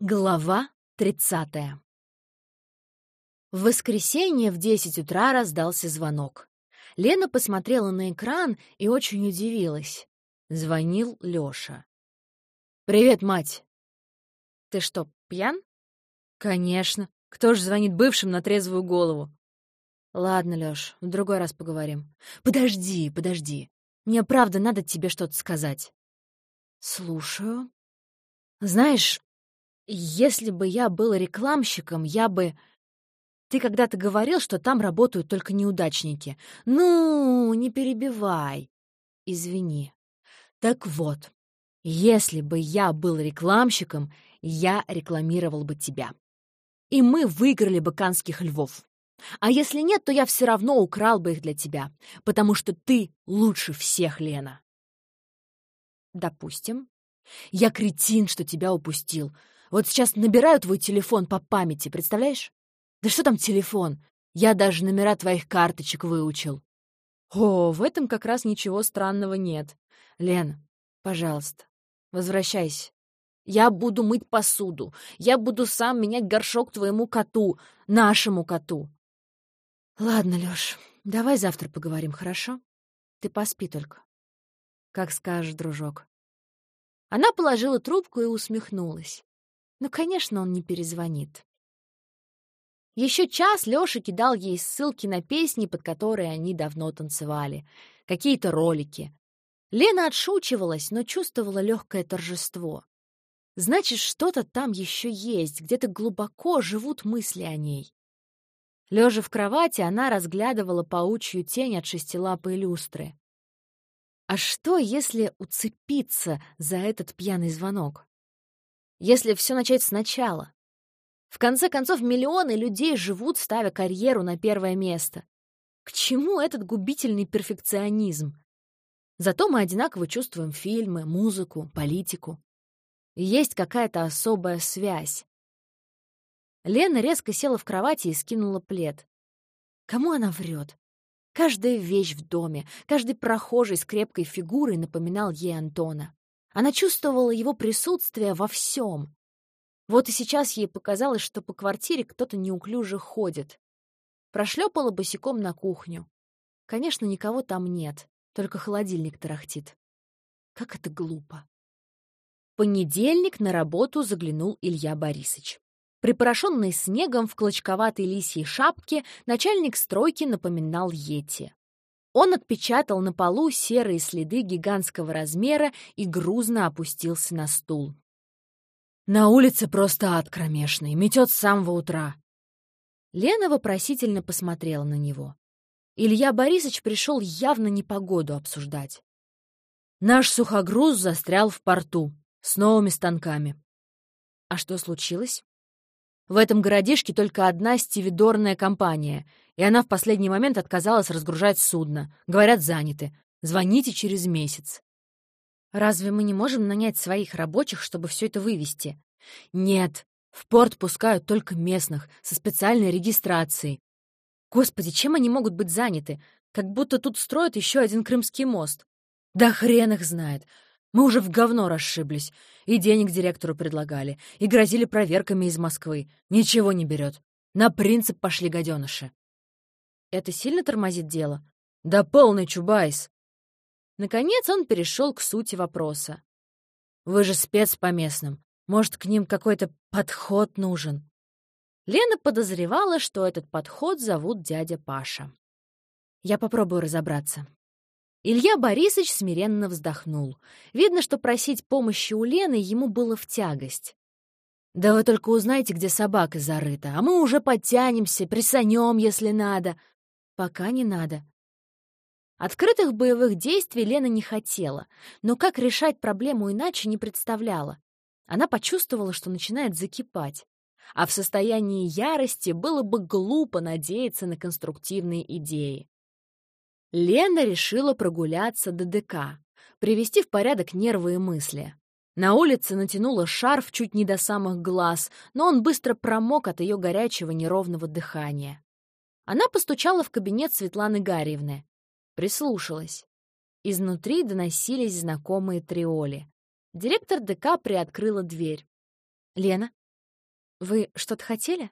Глава 30 В воскресенье в 10 утра раздался звонок. Лена посмотрела на экран и очень удивилась. Звонил Лёша. «Привет, мать!» «Ты что, пьян?» «Конечно. Кто ж звонит бывшим на трезвую голову?» «Ладно, Лёш, в другой раз поговорим». «Подожди, подожди. Мне правда надо тебе что-то сказать». «Слушаю». «Знаешь, если бы я был рекламщиком, я бы... Ты когда-то говорил, что там работают только неудачники. Ну, не перебивай. Извини. Так вот, если бы я был рекламщиком, я рекламировал бы тебя. И мы выиграли бы канских львов. А если нет, то я все равно украл бы их для тебя, потому что ты лучше всех, Лена. Допустим. Я кретин, что тебя упустил. Вот сейчас набираю твой телефон по памяти, представляешь? Да что там телефон? Я даже номера твоих карточек выучил. О, в этом как раз ничего странного нет. Лен, пожалуйста, возвращайся. Я буду мыть посуду. Я буду сам менять горшок твоему коту, нашему коту. Ладно, Лёш, давай завтра поговорим, хорошо? Ты поспи только. Как скажешь, дружок. Она положила трубку и усмехнулась. Ну, конечно, он не перезвонит. Еще час Лёша кидал ей ссылки на песни, под которые они давно танцевали, какие-то ролики. Лена отшучивалась, но чувствовала легкое торжество. Значит, что-то там еще есть, где-то глубоко живут мысли о ней. Лежа в кровати, она разглядывала паучью тень от шестилапой люстры. А что, если уцепиться за этот пьяный звонок? Если все начать сначала. В конце концов, миллионы людей живут, ставя карьеру на первое место. К чему этот губительный перфекционизм? Зато мы одинаково чувствуем фильмы, музыку, политику. есть какая-то особая связь. Лена резко села в кровати и скинула плед. Кому она врет? Каждая вещь в доме, каждый прохожий с крепкой фигурой напоминал ей Антона. Она чувствовала его присутствие во всем. Вот и сейчас ей показалось, что по квартире кто-то неуклюже ходит. Прошлепала босиком на кухню. Конечно, никого там нет, только холодильник тарахтит. Как это глупо. Понедельник на работу заглянул Илья Борисович. Припорошенный снегом в клочковатой лисьей шапке, начальник стройки напоминал Йети. Он отпечатал на полу серые следы гигантского размера и грузно опустился на стул. «На улице просто ад кромешный, метет с самого утра». Лена вопросительно посмотрела на него. Илья Борисович пришел явно не погоду обсуждать. «Наш сухогруз застрял в порту, с новыми станками». «А что случилось?» В этом городишке только одна стивидорная компания, и она в последний момент отказалась разгружать судно. Говорят, заняты. Звоните через месяц. Разве мы не можем нанять своих рабочих, чтобы все это вывести? Нет, в порт пускают только местных, со специальной регистрацией. Господи, чем они могут быть заняты? Как будто тут строят еще один Крымский мост. Да хрен их знает. Мы уже в говно расшиблись. И денег директору предлагали, и грозили проверками из Москвы. Ничего не берет. На принцип пошли гаденыши. Это сильно тормозит дело? Да полный чубайс. Наконец он перешел к сути вопроса. Вы же спец по местным. Может, к ним какой-то подход нужен? Лена подозревала, что этот подход зовут дядя Паша. Я попробую разобраться. Илья Борисович смиренно вздохнул. Видно, что просить помощи у Лены ему было в тягость. «Да вы только узнайте, где собака зарыта, а мы уже подтянемся, присанем, если надо». «Пока не надо». Открытых боевых действий Лена не хотела, но как решать проблему иначе не представляла. Она почувствовала, что начинает закипать. А в состоянии ярости было бы глупо надеяться на конструктивные идеи. Лена решила прогуляться до ДК, привести в порядок нервы и мысли. На улице натянула шарф чуть не до самых глаз, но он быстро промок от ее горячего неровного дыхания. Она постучала в кабинет Светланы Гарьевны. Прислушалась. Изнутри доносились знакомые триоли. Директор ДК приоткрыла дверь. «Лена, Вы что-то хотели?»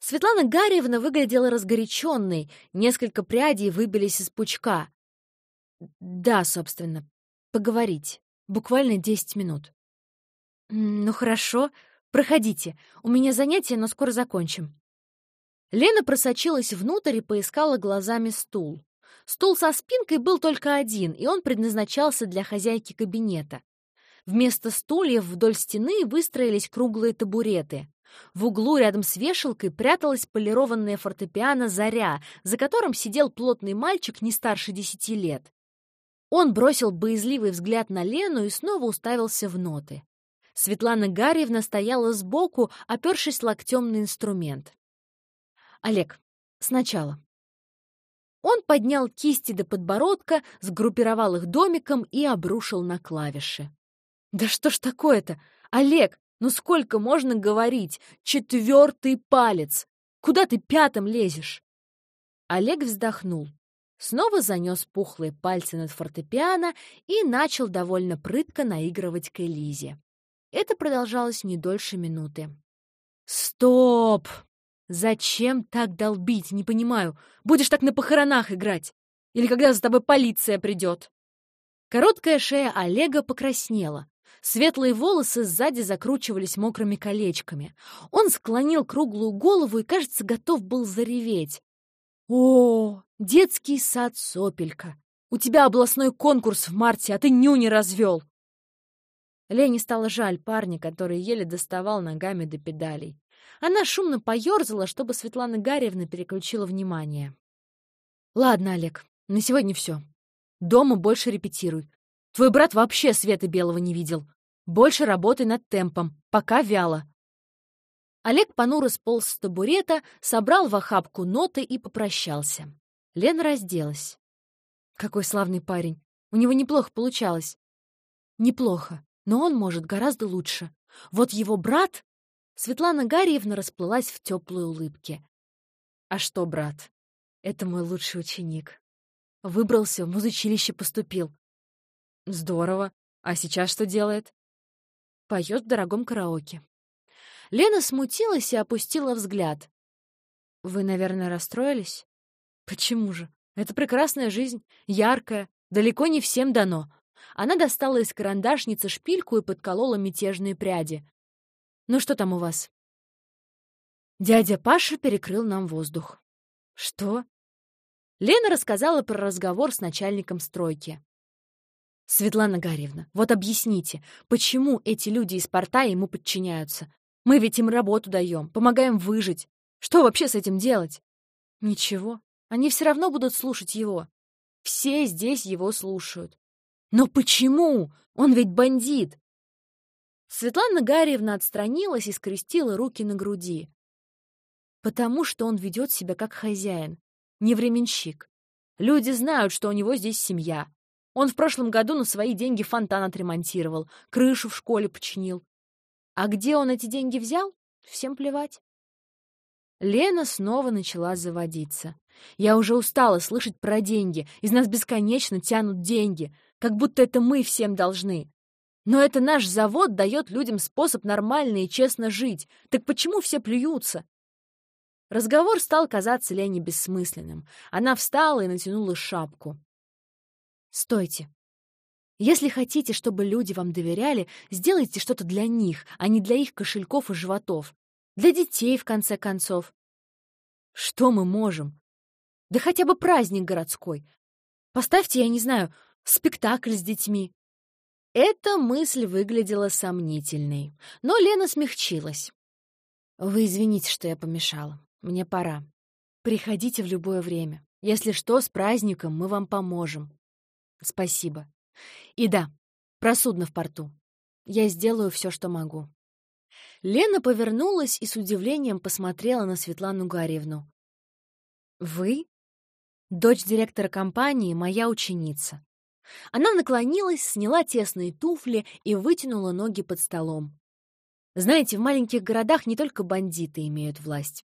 Светлана Гарьевна выглядела разгоряченной, несколько прядей выбились из пучка. «Да, собственно, поговорить. Буквально десять минут». «Ну хорошо, проходите. У меня занятие, но скоро закончим». Лена просочилась внутрь и поискала глазами стул. Стул со спинкой был только один, и он предназначался для хозяйки кабинета. Вместо стульев вдоль стены выстроились круглые табуреты. В углу рядом с вешалкой пряталась полированная фортепиано «Заря», за которым сидел плотный мальчик не старше десяти лет. Он бросил боязливый взгляд на Лену и снова уставился в ноты. Светлана Гарьевна стояла сбоку, опершись локтем на инструмент. «Олег, сначала». Он поднял кисти до подбородка, сгруппировал их домиком и обрушил на клавиши. «Да что ж такое-то? Олег, ну сколько можно говорить? Четвертый палец! Куда ты пятым лезешь?» Олег вздохнул. Снова занес пухлые пальцы над фортепиано и начал довольно прытко наигрывать к Элизе. Это продолжалось не дольше минуты. «Стоп! Зачем так долбить? Не понимаю. Будешь так на похоронах играть? Или когда за тобой полиция придет?» Короткая шея Олега покраснела. Светлые волосы сзади закручивались мокрыми колечками. Он склонил круглую голову и, кажется, готов был зареветь. «О, детский сад Сопелька! У тебя областной конкурс в марте, а ты нюни развел!» Лене стало жаль парня, который еле доставал ногами до педалей. Она шумно поерзала, чтобы Светлана Гарьевна переключила внимание. «Ладно, Олег, на сегодня все. Дома больше репетируй. Твой брат вообще света белого не видел. Больше работай над темпом, пока вяло». Олег понуро сполз с табурета, собрал в охапку ноты и попрощался. Лена разделась. Какой славный парень. У него неплохо получалось. Неплохо, но он может гораздо лучше. Вот его брат... Светлана Гарьевна расплылась в теплой улыбке. А что, брат? Это мой лучший ученик. Выбрался, в музычилище поступил. Здорово. А сейчас что делает? Поет в дорогом караоке. Лена смутилась и опустила взгляд. «Вы, наверное, расстроились?» «Почему же? Это прекрасная жизнь, яркая, далеко не всем дано». Она достала из карандашницы шпильку и подколола мятежные пряди. «Ну что там у вас?» Дядя Паша перекрыл нам воздух. «Что?» Лена рассказала про разговор с начальником стройки. «Светлана Гарьевна, вот объясните, почему эти люди из порта ему подчиняются? Мы ведь им работу даем, помогаем выжить. Что вообще с этим делать?» «Ничего, они все равно будут слушать его. Все здесь его слушают. Но почему? Он ведь бандит!» Светлана Гарьевна отстранилась и скрестила руки на груди. «Потому что он ведет себя как хозяин, не временщик. Люди знают, что у него здесь семья, он в прошлом году на свои деньги фонтан отремонтировал, крышу в школе починил. А где он эти деньги взял? Всем плевать. Лена снова начала заводиться. Я уже устала слышать про деньги. Из нас бесконечно тянут деньги, как будто это мы всем должны. Но это наш завод дает людям способ нормально и честно жить. Так почему все плюются? Разговор стал казаться Лене бессмысленным. Она встала и натянула шапку. Стойте. Если хотите, чтобы люди вам доверяли, сделайте что-то для них, а не для их кошельков и животов. Для детей, в конце концов. Что мы можем? Да хотя бы праздник городской. Поставьте, я не знаю, спектакль с детьми. Эта мысль выглядела сомнительной, но Лена смягчилась. «Вы извините, что я помешала. Мне пора. Приходите в любое время. Если что, с праздником мы вам поможем. Спасибо. И да, про судно в порту. Я сделаю все, что могу. Лена повернулась и с удивлением посмотрела на Светлану Гарьевну. «Вы?» «Дочь директора компании, моя ученица». Она наклонилась, сняла тесные туфли и вытянула ноги под столом. Знаете, в маленьких городах не только бандиты имеют власть.